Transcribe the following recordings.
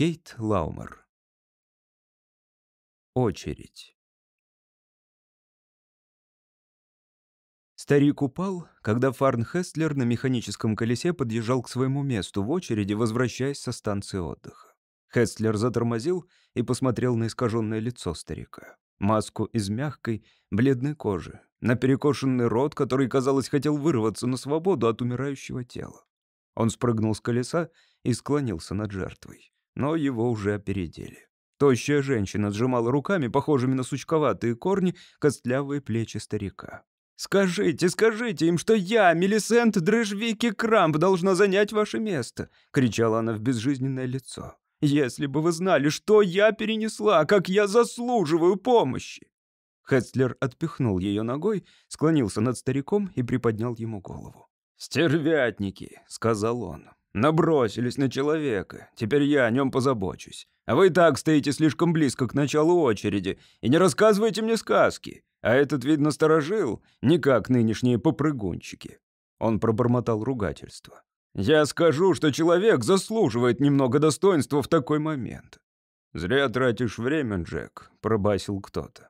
Кейт Лаумер. Очередь. Старик упал, когда Фарн Хестлер на механическом колесе подъезжал к своему месту в очереди, возвращаясь со станции отдыха. Хестлер затормозил и посмотрел на искаженное лицо старика. Маску из мягкой, бледной кожи, на перекошенный рот, который, казалось, хотел вырваться на свободу от умирающего тела. Он спрыгнул с колеса и склонился над жертвой но его уже опередили. Тощая женщина сжимала руками, похожими на сучковатые корни, костлявые плечи старика. «Скажите, скажите им, что я, Мелисент Дрыжвики Крамп, должна занять ваше место!» — кричала она в безжизненное лицо. «Если бы вы знали, что я перенесла, как я заслуживаю помощи!» Хестлер отпихнул ее ногой, склонился над стариком и приподнял ему голову. «Стервятники!» — сказал он. Набросились на человека. Теперь я о нем позабочусь. А вы и так стоите слишком близко к началу очереди и не рассказывайте мне сказки. А этот, видно, сторожил, не как нынешние попрыгунчики». Он пробормотал ругательство. «Я скажу, что человек заслуживает немного достоинства в такой момент». «Зря тратишь время, Джек», — пробасил кто-то.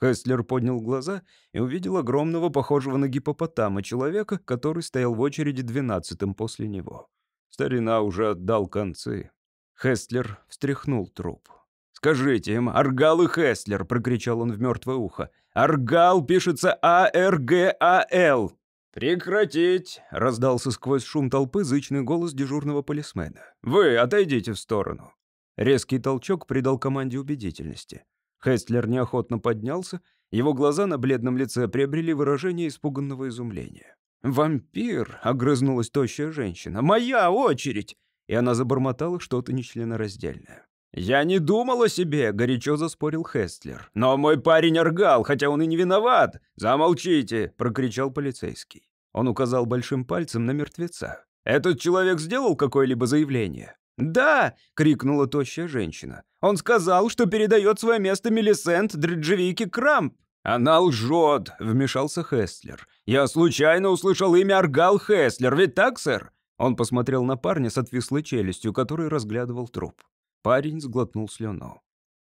Хестлер поднял глаза и увидел огромного, похожего на гипопотама человека, который стоял в очереди двенадцатым после него. Старина уже отдал концы. Хестлер встряхнул труп. «Скажите им, Аргал и Хестлер!» — прокричал он в мертвое ухо. «Аргал пишется А-Р-Г-А-Л!» «Прекратить!» — раздался сквозь шум толпы зычный голос дежурного полисмена. «Вы отойдите в сторону!» Резкий толчок придал команде убедительности. Хестлер неохотно поднялся, его глаза на бледном лице приобрели выражение испуганного изумления. «Вампир!» — огрызнулась тощая женщина. «Моя очередь!» И она забормотала что-то нечленораздельное. «Я не думал о себе», — горячо заспорил Хестлер. «Но мой парень оргал, хотя он и не виноват. Замолчите!» — прокричал полицейский. Он указал большим пальцем на мертвеца. «Этот человек сделал какое-либо заявление?» «Да!» — крикнула тощая женщина. «Он сказал, что передает свое место Мелисент Дриджевике Крамп!» «Она лжет!» — вмешался Хестлер. «Я случайно услышал имя Аргал Хестлер, ведь так, сэр?» Он посмотрел на парня с отвислой челюстью, который разглядывал труп. Парень сглотнул слюну.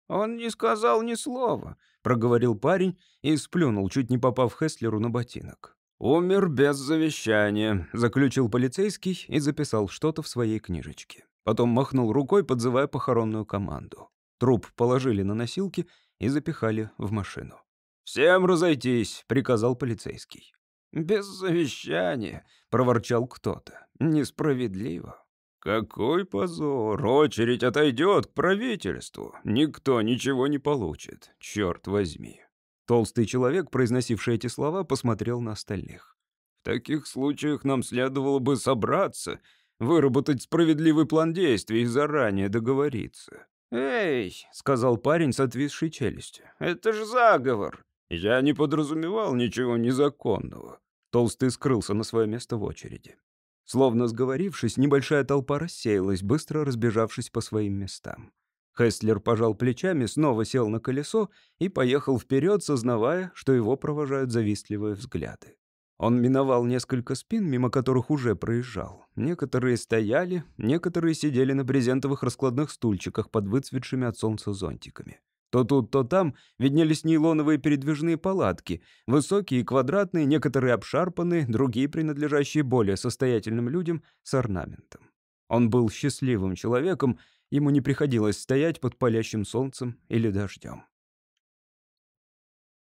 «Он не сказал ни слова», — проговорил парень и сплюнул, чуть не попав Хестлеру на ботинок. «Умер без завещания», — заключил полицейский и записал что-то в своей книжечке. Потом махнул рукой, подзывая похоронную команду. Труп положили на носилки и запихали в машину. «Всем разойтись», — приказал полицейский. «Без завещания», — проворчал кто-то. «Несправедливо». «Какой позор! Очередь отойдет к правительству. Никто ничего не получит, черт возьми». Толстый человек, произносивший эти слова, посмотрел на остальных. «В таких случаях нам следовало бы собраться, выработать справедливый план действий и заранее договориться». «Эй», — сказал парень с отвисшей челюстью, — «это же заговор. «Я не подразумевал ничего незаконного». Толстый скрылся на свое место в очереди. Словно сговорившись, небольшая толпа рассеялась, быстро разбежавшись по своим местам. Хестлер пожал плечами, снова сел на колесо и поехал вперед, сознавая, что его провожают завистливые взгляды. Он миновал несколько спин, мимо которых уже проезжал. Некоторые стояли, некоторые сидели на брезентовых раскладных стульчиках под выцветшими от солнца зонтиками. То тут, то там виднелись нейлоновые передвижные палатки, высокие и квадратные, некоторые обшарпанные, другие принадлежащие более состоятельным людям с орнаментом. Он был счастливым человеком, ему не приходилось стоять под палящим солнцем или дождем.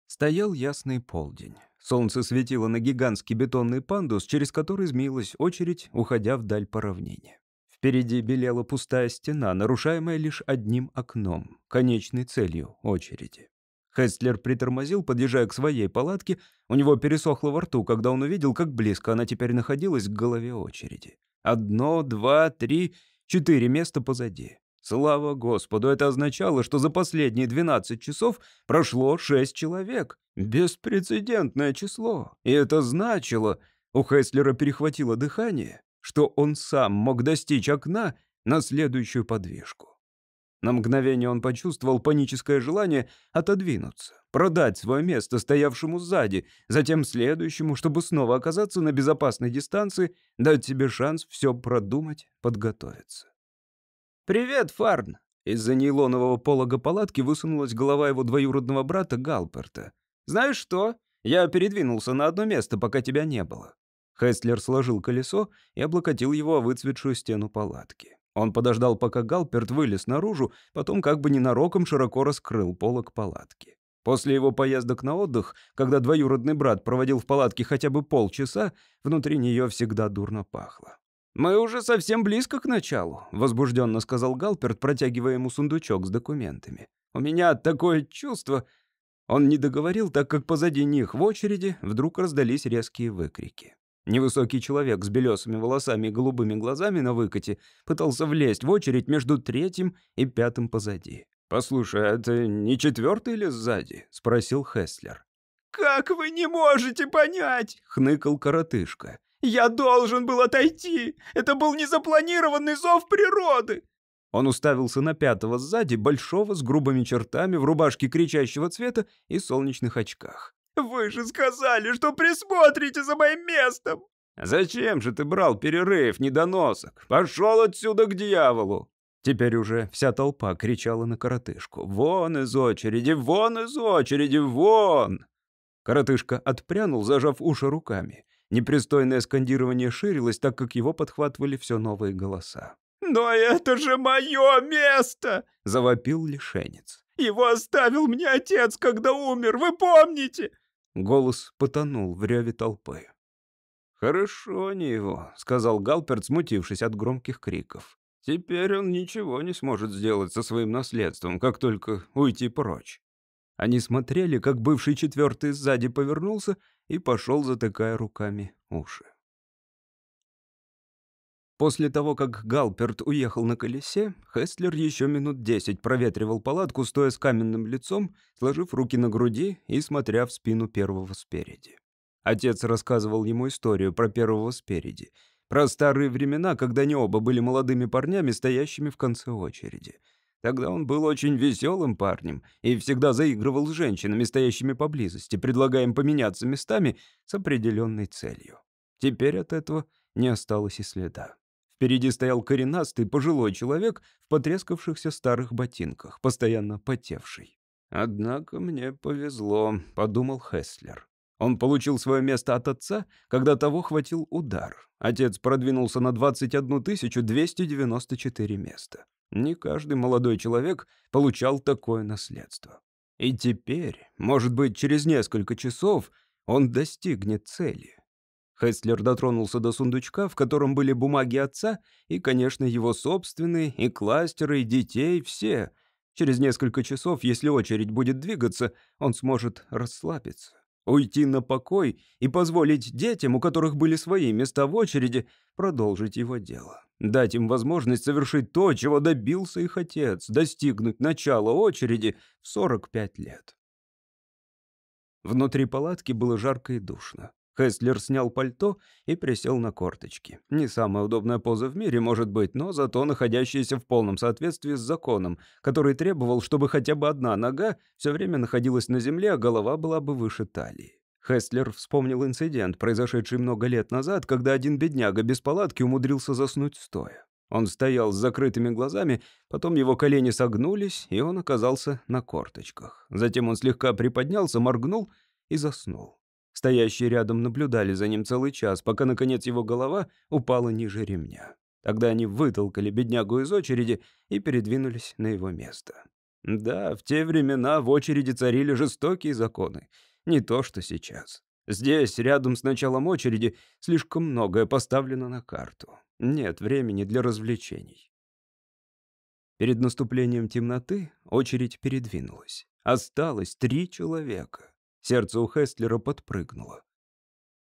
Стоял ясный полдень. Солнце светило на гигантский бетонный пандус, через который змеилась очередь, уходя вдаль по равнине. Впереди белела пустая стена, нарушаемая лишь одним окном, конечной целью очереди. Хестлер притормозил, подъезжая к своей палатке. У него пересохло во рту, когда он увидел, как близко она теперь находилась к голове очереди. Одно, два, три, четыре места позади. Слава Господу, это означало, что за последние 12 часов прошло 6 человек. Беспрецедентное число. И это значило... У Хеслера перехватило дыхание что он сам мог достичь окна на следующую подвижку. На мгновение он почувствовал паническое желание отодвинуться, продать свое место стоявшему сзади, затем следующему, чтобы снова оказаться на безопасной дистанции, дать себе шанс все продумать, подготовиться. «Привет, Фарн!» Из-за нейлонового полога палатки высунулась голова его двоюродного брата Галперта. «Знаешь что? Я передвинулся на одно место, пока тебя не было». Хестлер сложил колесо и облокотил его о выцветшую стену палатки. Он подождал, пока Галперт вылез наружу, потом как бы ненароком широко раскрыл полог палатки. После его поездок на отдых, когда двоюродный брат проводил в палатке хотя бы полчаса, внутри нее всегда дурно пахло. «Мы уже совсем близко к началу», — возбужденно сказал Галперт, протягивая ему сундучок с документами. «У меня такое чувство...» Он не договорил, так как позади них в очереди вдруг раздались резкие выкрики. Невысокий человек с белесыми волосами и голубыми глазами на выкате пытался влезть в очередь между третьим и пятым позади. «Послушай, а это не четвертый ли сзади?» — спросил Хеслер. «Как вы не можете понять?» — хныкал коротышка. Я должен был отойти! Это был незапланированный зов природы!» Он уставился на пятого сзади, большого, с грубыми чертами, в рубашке кричащего цвета и солнечных очках. «Вы же сказали, что присмотрите за моим местом!» «Зачем же ты брал перерыв, недоносок? Пошел отсюда к дьяволу!» Теперь уже вся толпа кричала на коротышку. «Вон из очереди! Вон из очереди! Вон!» Коротышка отпрянул, зажав уши руками. Непристойное скандирование ширилось, так как его подхватывали все новые голоса. «Но это же мое место!» — завопил лишенец. «Его оставил мне отец, когда умер, вы помните?» Голос потонул в реве толпы. «Хорошо не его», — сказал Галперт, смутившись от громких криков. «Теперь он ничего не сможет сделать со своим наследством, как только уйти прочь». Они смотрели, как бывший четвертый сзади повернулся и пошел, затыкая руками уши. После того, как Галперт уехал на колесе, Хестлер еще минут десять проветривал палатку, стоя с каменным лицом, сложив руки на груди и смотря в спину первого спереди. Отец рассказывал ему историю про первого спереди, про старые времена, когда они оба были молодыми парнями, стоящими в конце очереди — Тогда он был очень веселым парнем и всегда заигрывал с женщинами, стоящими поблизости, предлагая им поменяться местами с определенной целью. Теперь от этого не осталось и следа. Впереди стоял коренастый пожилой человек в потрескавшихся старых ботинках, постоянно потевший. «Однако мне повезло», — подумал Хеслер. Он получил свое место от отца, когда того хватил удар. Отец продвинулся на 21 294 места. Не каждый молодой человек получал такое наследство. И теперь, может быть, через несколько часов он достигнет цели. Хестлер дотронулся до сундучка, в котором были бумаги отца и, конечно, его собственные, и кластеры, и детей, все. Через несколько часов, если очередь будет двигаться, он сможет расслабиться. Уйти на покой и позволить детям, у которых были свои места в очереди, продолжить его дело. Дать им возможность совершить то, чего добился их отец, достигнуть начала очереди в 45 лет. Внутри палатки было жарко и душно. Хестлер снял пальто и присел на корточки. Не самая удобная поза в мире, может быть, но зато находящаяся в полном соответствии с законом, который требовал, чтобы хотя бы одна нога все время находилась на земле, а голова была бы выше талии. Хестлер вспомнил инцидент, произошедший много лет назад, когда один бедняга без палатки умудрился заснуть стоя. Он стоял с закрытыми глазами, потом его колени согнулись, и он оказался на корточках. Затем он слегка приподнялся, моргнул и заснул. Стоящие рядом наблюдали за ним целый час, пока, наконец, его голова упала ниже ремня. Тогда они вытолкали беднягу из очереди и передвинулись на его место. Да, в те времена в очереди царили жестокие законы. Не то, что сейчас. Здесь, рядом с началом очереди, слишком многое поставлено на карту. Нет времени для развлечений. Перед наступлением темноты очередь передвинулась. Осталось три человека. Сердце у Хестлера подпрыгнуло.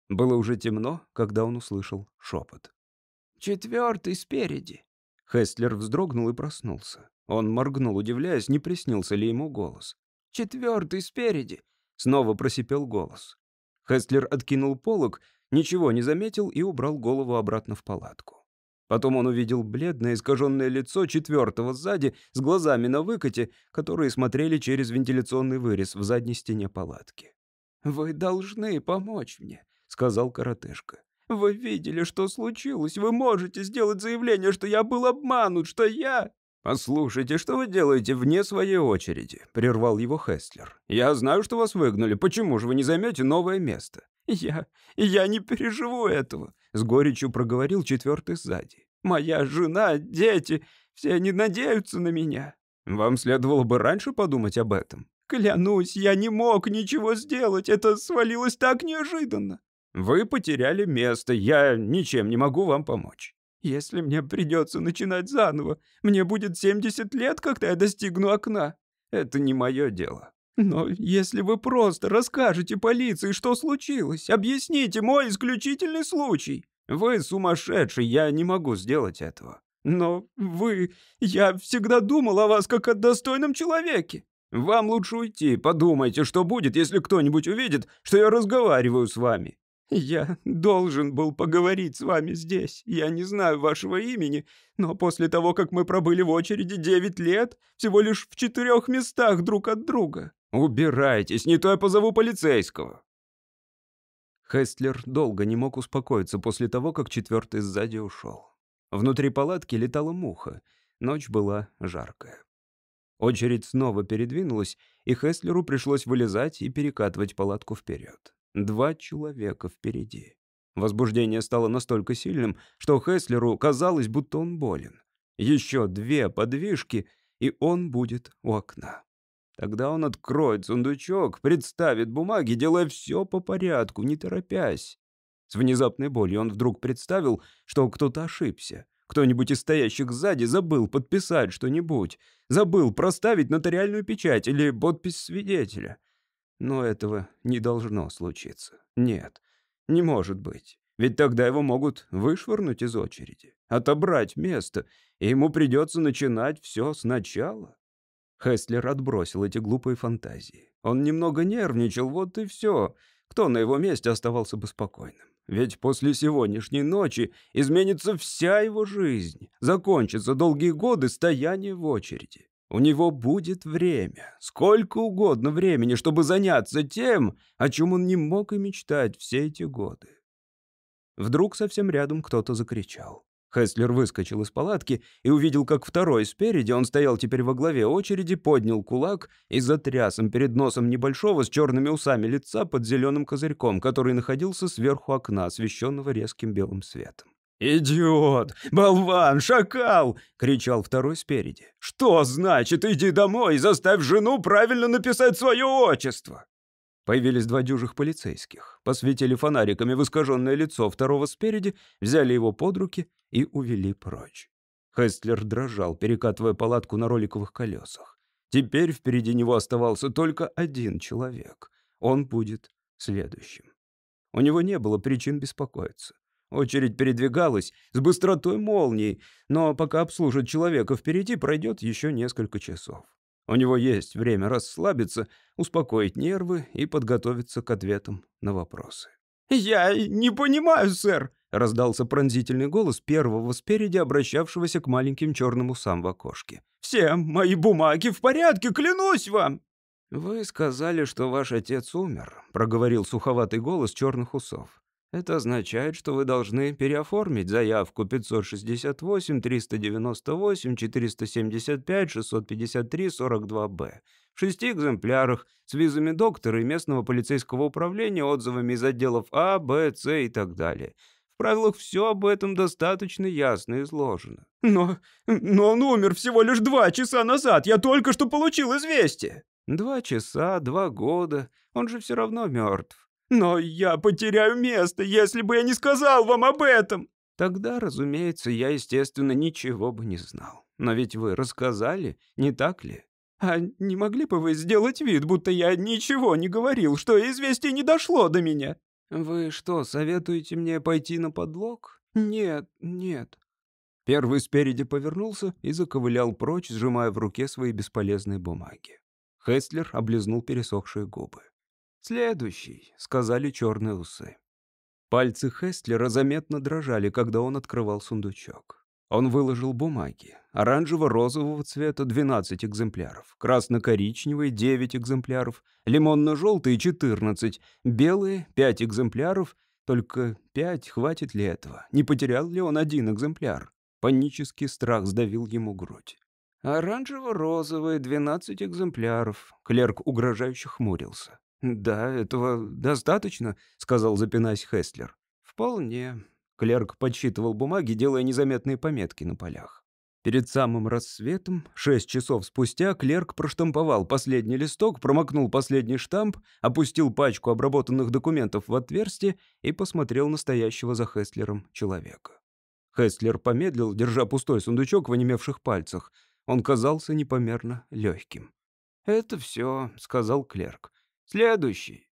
Было уже темно, когда он услышал шепот. «Четвертый спереди». Хестлер вздрогнул и проснулся. Он моргнул, удивляясь, не приснился ли ему голос. «Четвертый спереди», — снова просипел голос. Хестлер откинул полог, ничего не заметил и убрал голову обратно в палатку. Потом он увидел бледное, искаженное лицо четвертого сзади с глазами на выкате, которые смотрели через вентиляционный вырез в задней стене палатки. «Вы должны помочь мне», — сказал коротышка. «Вы видели, что случилось. Вы можете сделать заявление, что я был обманут, что я...» «Послушайте, что вы делаете вне своей очереди?» — прервал его Хестлер. «Я знаю, что вас выгнали. Почему же вы не займете новое место?» «Я... я не переживу этого», — с горечью проговорил четвертый сзади. «Моя жена, дети, все они надеются на меня». «Вам следовало бы раньше подумать об этом». «Клянусь, я не мог ничего сделать. Это свалилось так неожиданно». «Вы потеряли место. Я ничем не могу вам помочь». «Если мне придется начинать заново, мне будет 70 лет, когда я достигну окна». «Это не мое дело». Но если вы просто расскажете полиции, что случилось, объясните мой исключительный случай. Вы сумасшедший, я не могу сделать этого. Но вы... Я всегда думал о вас как о достойном человеке. Вам лучше уйти. Подумайте, что будет, если кто-нибудь увидит, что я разговариваю с вами. «Я должен был поговорить с вами здесь. Я не знаю вашего имени, но после того, как мы пробыли в очереди девять лет, всего лишь в четырех местах друг от друга». «Убирайтесь, не то я позову полицейского». Хестлер долго не мог успокоиться после того, как четвертый сзади ушел. Внутри палатки летала муха. Ночь была жаркая. Очередь снова передвинулась, и Хестлеру пришлось вылезать и перекатывать палатку вперед. Два человека впереди. Возбуждение стало настолько сильным, что Хеслеру казалось, будто он болен. Еще две подвижки, и он будет у окна. Тогда он откроет сундучок, представит бумаги, делая все по порядку, не торопясь. С внезапной болью он вдруг представил, что кто-то ошибся. Кто-нибудь из стоящих сзади забыл подписать что-нибудь, забыл проставить нотариальную печать или подпись свидетеля. Но этого не должно случиться. Нет, не может быть. Ведь тогда его могут вышвырнуть из очереди, отобрать место, и ему придется начинать все сначала. Хестлер отбросил эти глупые фантазии. Он немного нервничал, вот и все. Кто на его месте оставался бы спокойным? Ведь после сегодняшней ночи изменится вся его жизнь. Закончатся долгие годы стояния в очереди. У него будет время, сколько угодно времени, чтобы заняться тем, о чем он не мог и мечтать все эти годы. Вдруг совсем рядом кто-то закричал. Хеслер выскочил из палатки и увидел, как второй спереди, он стоял теперь во главе очереди, поднял кулак и затряс им перед носом небольшого с черными усами лица под зеленым козырьком, который находился сверху окна, освещенного резким белым светом. «Идиот! Болван! Шакал!» — кричал второй спереди. «Что значит иди домой и заставь жену правильно написать свое отчество?» Появились два дюжих полицейских, посветили фонариками в искаженное лицо второго спереди, взяли его под руки и увели прочь. Хестлер дрожал, перекатывая палатку на роликовых колесах. Теперь впереди него оставался только один человек. Он будет следующим. У него не было причин беспокоиться. Очередь передвигалась с быстротой молнии, но пока обслужит человека впереди, пройдет еще несколько часов. У него есть время расслабиться, успокоить нервы и подготовиться к ответам на вопросы. «Я не понимаю, сэр», — раздался пронзительный голос первого спереди, обращавшегося к маленьким черным усам в окошке. «Все мои бумаги в порядке, клянусь вам!» «Вы сказали, что ваш отец умер», — проговорил суховатый голос черных усов. Это означает, что вы должны переоформить заявку 568-398-475-653-42-Б в шести экземплярах с визами доктора и местного полицейского управления, отзывами из отделов А, Б, С и так далее. В правилах все об этом достаточно ясно изложено. Но... но он умер всего лишь два часа назад. Я только что получил известие. Два часа, два года. Он же все равно мертв. Но я потеряю место, если бы я не сказал вам об этом. Тогда, разумеется, я, естественно, ничего бы не знал. Но ведь вы рассказали, не так ли? А не могли бы вы сделать вид, будто я ничего не говорил, что известие не дошло до меня? Вы что, советуете мне пойти на подлог? Нет, нет. Первый спереди повернулся и заковылял прочь, сжимая в руке свои бесполезные бумаги. Хестлер облизнул пересохшие губы. «Следующий», — сказали черные усы. Пальцы Хестлера заметно дрожали, когда он открывал сундучок. Он выложил бумаги. Оранжево-розового цвета — 12 экземпляров, красно-коричневые — 9 экземпляров, лимонно-желтые — 14, белые — 5 экземпляров. Только 5 хватит ли этого? Не потерял ли он один экземпляр? Панический страх сдавил ему грудь. «Оранжево-розовые, 12 экземпляров». Клерк угрожающе хмурился. «Да, этого достаточно», — сказал, запинаясь Хестлер. «Вполне». Клерк подсчитывал бумаги, делая незаметные пометки на полях. Перед самым рассветом, шесть часов спустя, клерк проштамповал последний листок, промокнул последний штамп, опустил пачку обработанных документов в отверстие и посмотрел на стоящего за Хестлером человека. Хестлер помедлил, держа пустой сундучок в онемевших пальцах. Он казался непомерно легким. «Это все», — сказал клерк. «Следующий».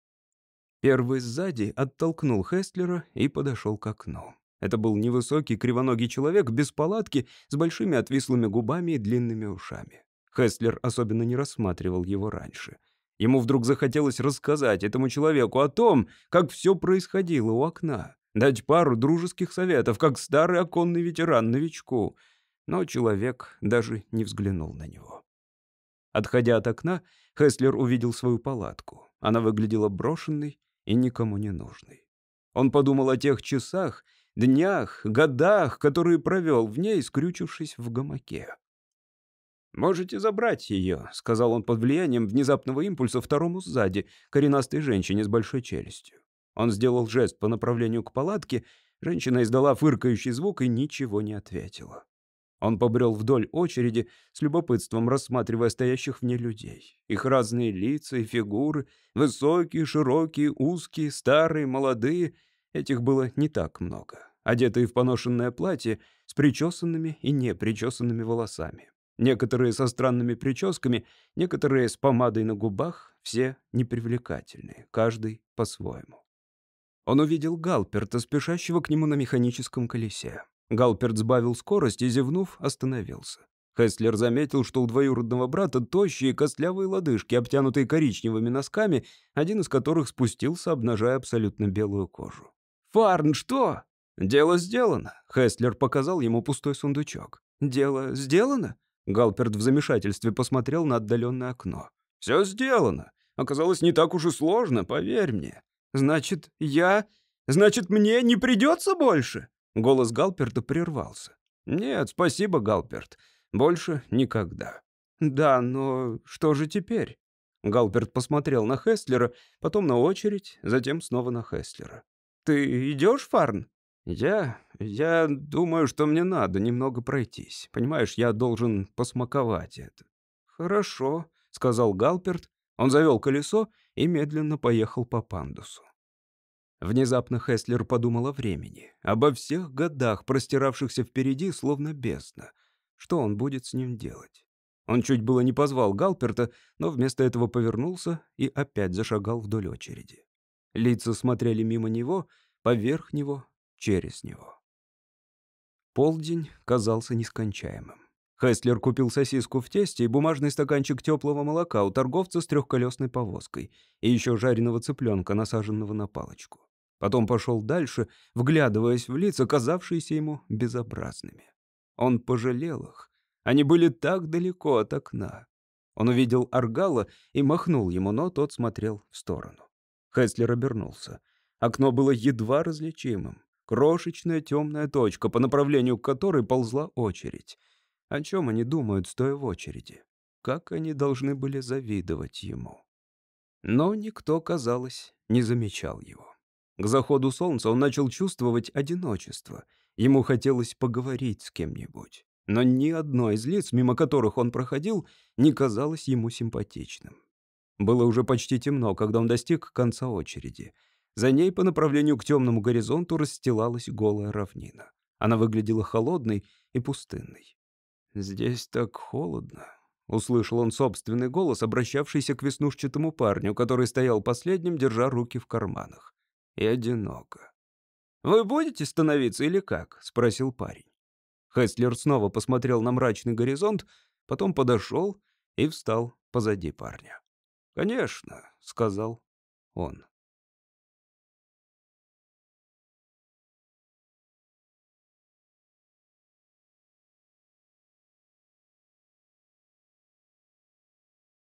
Первый сзади оттолкнул Хестлера и подошел к окну. Это был невысокий кривоногий человек без палатки, с большими отвислыми губами и длинными ушами. Хестлер особенно не рассматривал его раньше. Ему вдруг захотелось рассказать этому человеку о том, как все происходило у окна, дать пару дружеских советов, как старый оконный ветеран новичку. Но человек даже не взглянул на него. Отходя от окна, Хеслер увидел свою палатку. Она выглядела брошенной и никому не нужной. Он подумал о тех часах, днях, годах, которые провел в ней, скрючившись в гамаке. «Можете забрать ее», — сказал он под влиянием внезапного импульса второму сзади, коренастой женщине с большой челюстью. Он сделал жест по направлению к палатке, женщина издала фыркающий звук и ничего не ответила. Он побрел вдоль очереди, с любопытством рассматривая стоящих в ней людей. Их разные лица и фигуры, высокие, широкие, узкие, старые, молодые. Этих было не так много. Одетые в поношенное платье, с причесанными и непричесанными волосами. Некоторые со странными прическами, некоторые с помадой на губах, все непривлекательные, каждый по-своему. Он увидел Галперта, спешащего к нему на механическом колесе. Галперт сбавил скорость и, зевнув, остановился. Хестлер заметил, что у двоюродного брата тощие костлявые лодыжки, обтянутые коричневыми носками, один из которых спустился, обнажая абсолютно белую кожу. «Фарн, что?» «Дело сделано», — Хестлер показал ему пустой сундучок. «Дело сделано?» Галперт в замешательстве посмотрел на отдаленное окно. «Все сделано. Оказалось, не так уж и сложно, поверь мне». «Значит, я... Значит, мне не придется больше?» Голос Галперта прервался. «Нет, спасибо, Галперт. Больше никогда». «Да, но что же теперь?» Галперт посмотрел на Хестлера, потом на очередь, затем снова на Хестлера. «Ты идешь, Фарн?» «Я... я думаю, что мне надо немного пройтись. Понимаешь, я должен посмаковать это». «Хорошо», — сказал Галперт. Он завел колесо и медленно поехал по пандусу. Внезапно Хеслер подумал о времени, обо всех годах, простиравшихся впереди, словно бездна. Что он будет с ним делать? Он чуть было не позвал Галперта, но вместо этого повернулся и опять зашагал вдоль очереди. Лица смотрели мимо него, поверх него, через него. Полдень казался нескончаемым. Хеслер купил сосиску в тесте и бумажный стаканчик теплого молока у торговца с трехколесной повозкой и еще жареного цыпленка, насаженного на палочку. Потом пошел дальше, вглядываясь в лица, казавшиеся ему безобразными. Он пожалел их. Они были так далеко от окна. Он увидел Аргала и махнул ему, но тот смотрел в сторону. Хеслер обернулся. Окно было едва различимым. Крошечная темная точка, по направлению к которой ползла очередь. О чем они думают, стоя в очереди? Как они должны были завидовать ему? Но никто, казалось, не замечал его. К заходу солнца он начал чувствовать одиночество. Ему хотелось поговорить с кем-нибудь. Но ни одно из лиц, мимо которых он проходил, не казалось ему симпатичным. Было уже почти темно, когда он достиг конца очереди. За ней по направлению к темному горизонту расстилалась голая равнина. Она выглядела холодной и пустынной. «Здесь так холодно», — услышал он собственный голос, обращавшийся к веснушчатому парню, который стоял последним, держа руки в карманах и одиноко. «Вы будете становиться или как?» — спросил парень. Хестлер снова посмотрел на мрачный горизонт, потом подошел и встал позади парня. «Конечно», — сказал он.